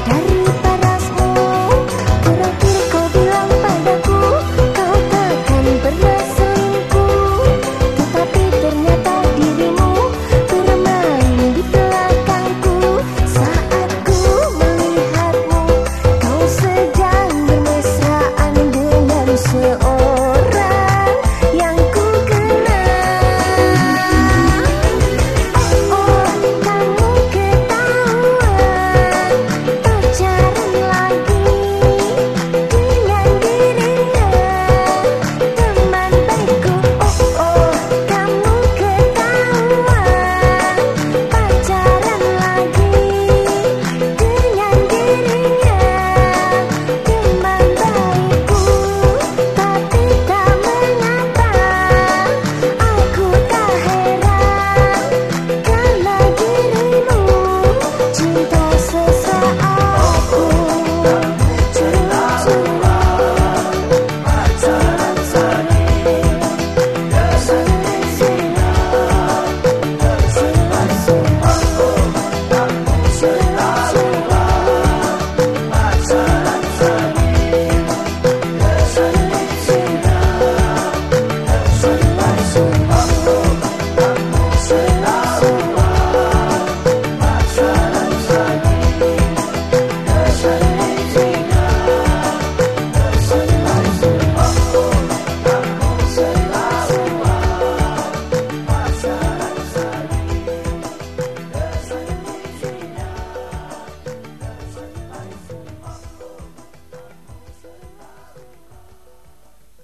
daré.